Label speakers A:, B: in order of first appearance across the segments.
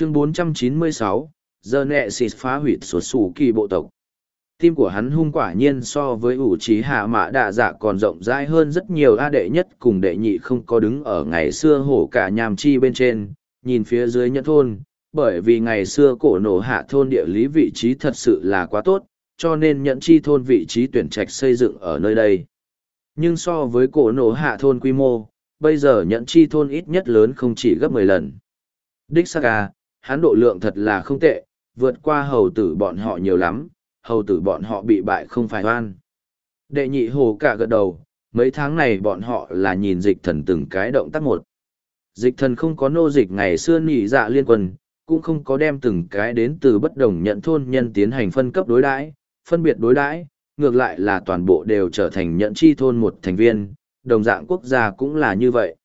A: chương 496, giờ nẹ xịt phá hủy sụt sủ kỳ bộ tộc. Tim của hắn hung quả nhiên so với ủ trí hạ mã đạ dạ còn rộng rãi hơn rất nhiều a đệ nhất cùng đệ nhị không có đứng ở ngày xưa hổ cả nhàm chi bên trên nhìn phía dưới nhẫn thôn bởi vì ngày xưa cổ nổ hạ thôn địa lý vị trí thật sự là quá tốt cho nên nhẫn chi thôn vị trí tuyển trạch xây dựng ở nơi đây. Nhưng so với cổ nổ hạ thôn quy mô bây giờ nhẫn chi thôn ít nhất lớn không chỉ gấp mười lần. Đích xác à, hắn độ lượng thật là không tệ vượt qua hầu tử bọn họ nhiều lắm hầu tử bọn họ bị bại không phải oan. Đệ nhị hồ cả gật đầu, mấy tháng này bọn họ là nhìn dịch thần từng cái động tác một. Dịch thần không có nô dịch ngày xưa nhị dạ liên quân, cũng không có đem từng cái đến từ bất đồng nhận thôn nhân tiến hành phân cấp đối đãi, phân biệt đối đãi, ngược lại là toàn bộ đều trở thành nhận chi thôn một thành viên, đồng dạng quốc gia cũng là như vậy.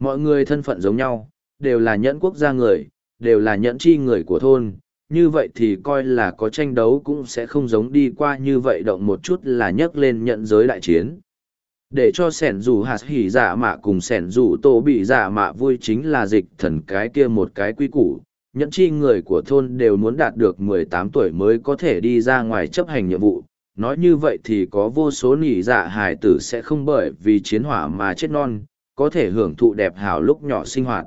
A: Mọi người thân phận giống nhau, đều là nhẫn quốc gia người, đều là nhẫn chi người của thôn, như vậy thì coi là có tranh đấu cũng sẽ không giống đi qua như vậy động một chút là nhấc lên nhận giới đại chiến. Để cho sẻn rủ hạt hỉ giả mạ cùng sẻn rủ tô bị giả mạ vui chính là dịch thần cái kia một cái quy củ nhẫn chi người của thôn đều muốn đạt được mười tám tuổi mới có thể đi ra ngoài chấp hành nhiệm vụ. Nói như vậy thì có vô số nỉ dạ hải tử sẽ không bởi vì chiến hỏa mà chết non có thể hưởng thụ đẹp hảo lúc nhỏ sinh hoạt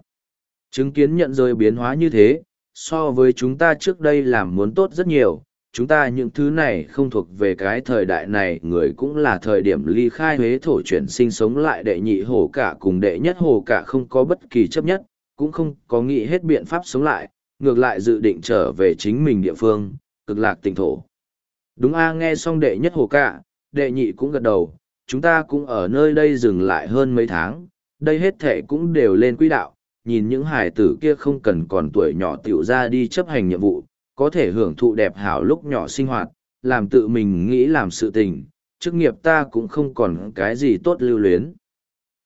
A: chứng kiến nhận rơi biến hóa như thế, so với chúng ta trước đây làm muốn tốt rất nhiều, chúng ta những thứ này không thuộc về cái thời đại này, người cũng là thời điểm ly khai huế thổ chuyển sinh sống lại đệ nhị hồ cả cùng đệ nhất hồ cả không có bất kỳ chấp nhất, cũng không có nghĩ hết biện pháp sống lại, ngược lại dự định trở về chính mình địa phương, cực lạc tỉnh thổ. Đúng a, nghe xong đệ nhất hồ cả, đệ nhị cũng gật đầu, chúng ta cũng ở nơi đây dừng lại hơn mấy tháng, đây hết thể cũng đều lên quỹ đạo nhìn những hải tử kia không cần còn tuổi nhỏ tiểu ra đi chấp hành nhiệm vụ, có thể hưởng thụ đẹp hảo lúc nhỏ sinh hoạt, làm tự mình nghĩ làm sự tình, chức nghiệp ta cũng không còn cái gì tốt lưu luyến.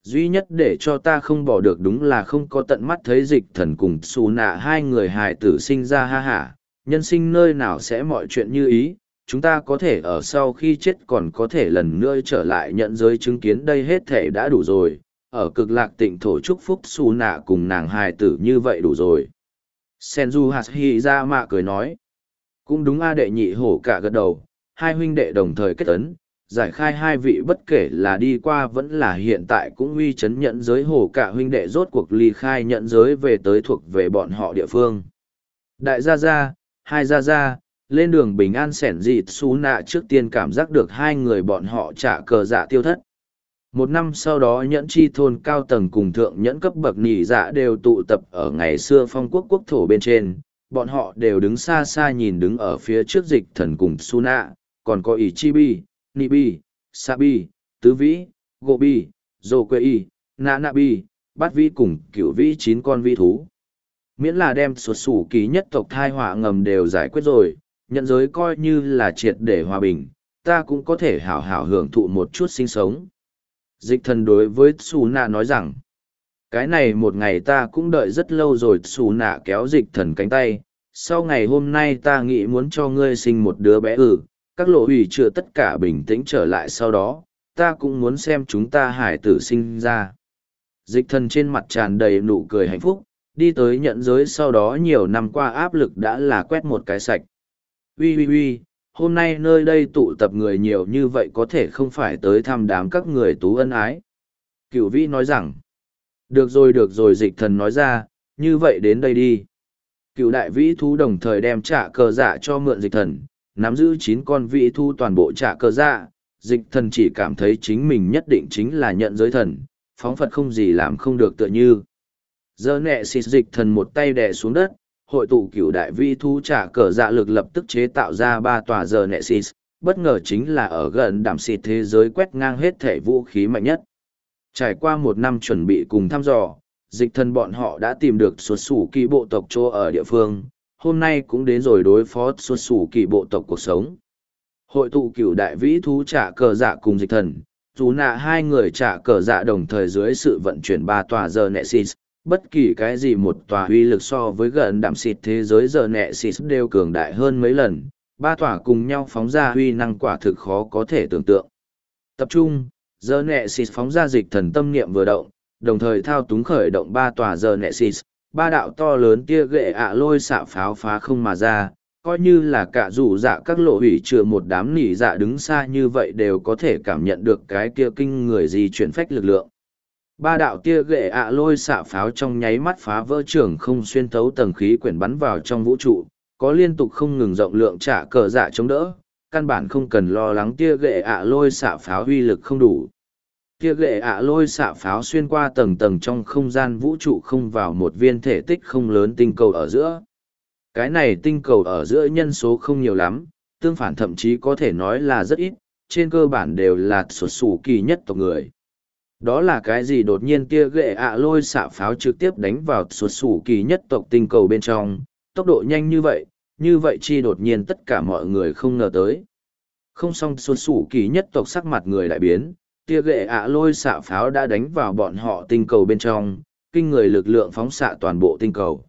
A: Duy nhất để cho ta không bỏ được đúng là không có tận mắt thấy dịch thần cùng xù nạ hai người hài tử sinh ra ha hả, nhân sinh nơi nào sẽ mọi chuyện như ý, chúng ta có thể ở sau khi chết còn có thể lần nữa trở lại nhận giới chứng kiến đây hết thể đã đủ rồi, ở cực lạc tịnh thổ chúc phúc xù nạ cùng nàng hài tử như vậy đủ rồi. Senju hạt hi ra mạ cười nói. Cũng đúng a đệ nhị hổ cả gật đầu, hai huynh đệ đồng thời kết ấn, giải khai hai vị bất kể là đi qua vẫn là hiện tại cũng uy chấn nhận giới hổ cả huynh đệ rốt cuộc ly khai nhận giới về tới thuộc về bọn họ địa phương. Đại gia gia, hai gia gia, lên đường bình an sẻn dịt xú nạ trước tiên cảm giác được hai người bọn họ trả cờ dạ tiêu thất. Một năm sau đó nhẫn chi thôn cao tầng cùng thượng nhẫn cấp bậc nỉ dạ đều tụ tập ở ngày xưa phong quốc quốc thổ bên trên, bọn họ đều đứng xa xa nhìn đứng ở phía trước dịch thần cùng Suna, còn có Ichibi, Nibi, Sabi, Tứ Vĩ, Gobi, Zokwei, bi Bát Vĩ cùng cửu vĩ chín con vi thú. Miễn là đem xuất sủ ký nhất tộc thai họa ngầm đều giải quyết rồi, nhận giới coi như là triệt để hòa bình, ta cũng có thể hảo hảo hưởng thụ một chút sinh sống dịch thần đối với xù nạ nói rằng, cái này một ngày ta cũng đợi rất lâu rồi. Xù nạ kéo dịch thần cánh tay, sau ngày hôm nay ta nghĩ muốn cho ngươi sinh một đứa bé ừ các lộ ủy chưa tất cả bình tĩnh trở lại sau đó, ta cũng muốn xem chúng ta hải tử sinh ra. Dịch thần trên mặt tràn đầy nụ cười hạnh phúc, đi tới nhận giới sau đó nhiều năm qua áp lực đã là quét một cái sạch. Uy uy uy hôm nay nơi đây tụ tập người nhiều như vậy có thể không phải tới thăm đám các người tú ân ái. Cựu vĩ nói rằng, được rồi được rồi dịch thần nói ra, như vậy đến đây đi. Cựu đại vĩ thú đồng thời đem trả cờ dạ cho mượn dịch thần, nắm giữ chín con vĩ thú toàn bộ trả cờ dạ, dịch thần chỉ cảm thấy chính mình nhất định chính là nhận giới thần, phóng phật không gì làm không được tựa như. Giờ nẹ xịt dịch thần một tay đè xuống đất, hội tụ cửu đại vi thu trả cờ dạ lực lập tức chế tạo ra ba tòa giờ Nexus, bất ngờ chính là ở gần đảm xịt thế giới quét ngang hết thể vũ khí mạnh nhất. Trải qua một năm chuẩn bị cùng thăm dò, dịch thân bọn họ đã tìm được xuất xù kỳ bộ tộc chỗ ở địa phương, hôm nay cũng đến rồi đối phó xuất xù kỳ bộ tộc cuộc sống. Hội tụ cửu đại vĩ thú trả cờ dạ cùng dịch thần, dù nạ hai người trả cờ dạ đồng thời dưới sự vận chuyển ba tòa giờ Nexus, bất kỳ cái gì một tòa uy lực so với gần đạm xịt thế giới giờ nẹ xịt đều cường đại hơn mấy lần ba tòa cùng nhau phóng ra uy năng quả thực khó có thể tưởng tượng tập trung giờ nẹ xịt phóng ra dịch thần tâm niệm vừa động đồng thời thao túng khởi động ba tòa giờ nẹ xịt ba đạo to lớn tia gệ ạ lôi xạ pháo phá không mà ra, coi như là cả rủ dạ các lộ hủy chừa một đám nỉ dạ đứng xa như vậy đều có thể cảm nhận được cái kia kinh người gì chuyển phách lực lượng. Ba đạo tia gệ ạ lôi xạ pháo trong nháy mắt phá vỡ trường không xuyên thấu tầng khí quyển bắn vào trong vũ trụ, có liên tục không ngừng rộng lượng trả cờ dạ chống đỡ, căn bản không cần lo lắng tia gệ ạ lôi xạ pháo uy lực không đủ. Tia gệ ạ lôi xạ pháo xuyên qua tầng tầng trong không gian vũ trụ không vào một viên thể tích không lớn tinh cầu ở giữa. Cái này tinh cầu ở giữa nhân số không nhiều lắm, tương phản thậm chí có thể nói là rất ít, trên cơ bản đều là sột sủ kỳ nhất tộc người. Đó là cái gì đột nhiên tia ghệ ạ lôi xạ pháo trực tiếp đánh vào sụt sủ kỳ nhất tộc tinh cầu bên trong, tốc độ nhanh như vậy, như vậy chi đột nhiên tất cả mọi người không ngờ tới. Không xong sụt sủ kỳ nhất tộc sắc mặt người lại biến, tia ghệ ạ lôi xạ pháo đã đánh vào bọn họ tinh cầu bên trong, kinh người lực lượng phóng xạ toàn bộ tinh cầu.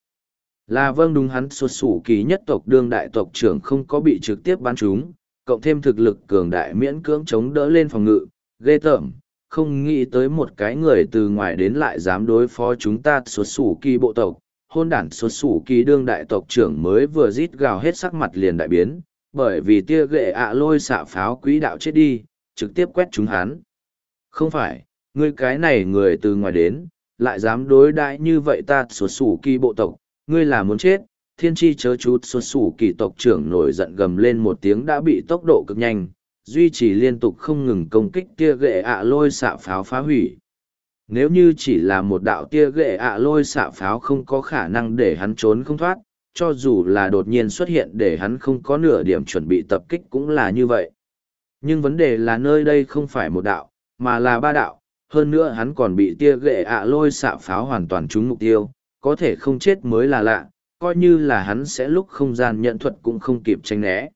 A: Là vâng đúng hắn sụt sủ kỳ nhất tộc đương đại tộc trưởng không có bị trực tiếp bắn chúng, cộng thêm thực lực cường đại miễn cưỡng chống đỡ lên phòng ngự, ghê tởm, không nghĩ tới một cái người từ ngoài đến lại dám đối phó chúng ta xuất xù kỳ bộ tộc. Hôn đản xuất xù kỳ đương đại tộc trưởng mới vừa rít gào hết sắc mặt liền đại biến, bởi vì tia gệ ạ lôi xạ pháo quỹ đạo chết đi, trực tiếp quét chúng hắn. Không phải, ngươi cái này người từ ngoài đến, lại dám đối đãi như vậy ta xuất xù kỳ bộ tộc, ngươi là muốn chết, thiên tri chớ chút xuất xù kỳ tộc trưởng nổi giận gầm lên một tiếng đã bị tốc độ cực nhanh, duy trì liên tục không ngừng công kích tia gệ ạ lôi xạ pháo phá hủy. Nếu như chỉ là một đạo tia gệ ạ lôi xạ pháo không có khả năng để hắn trốn không thoát, cho dù là đột nhiên xuất hiện để hắn không có nửa điểm chuẩn bị tập kích cũng là như vậy. Nhưng vấn đề là nơi đây không phải một đạo, mà là ba đạo, hơn nữa hắn còn bị tia gệ ạ lôi xạ pháo hoàn toàn trúng mục tiêu, có thể không chết mới là lạ, coi như là hắn sẽ lúc không gian nhận thuật cũng không kịp tranh né.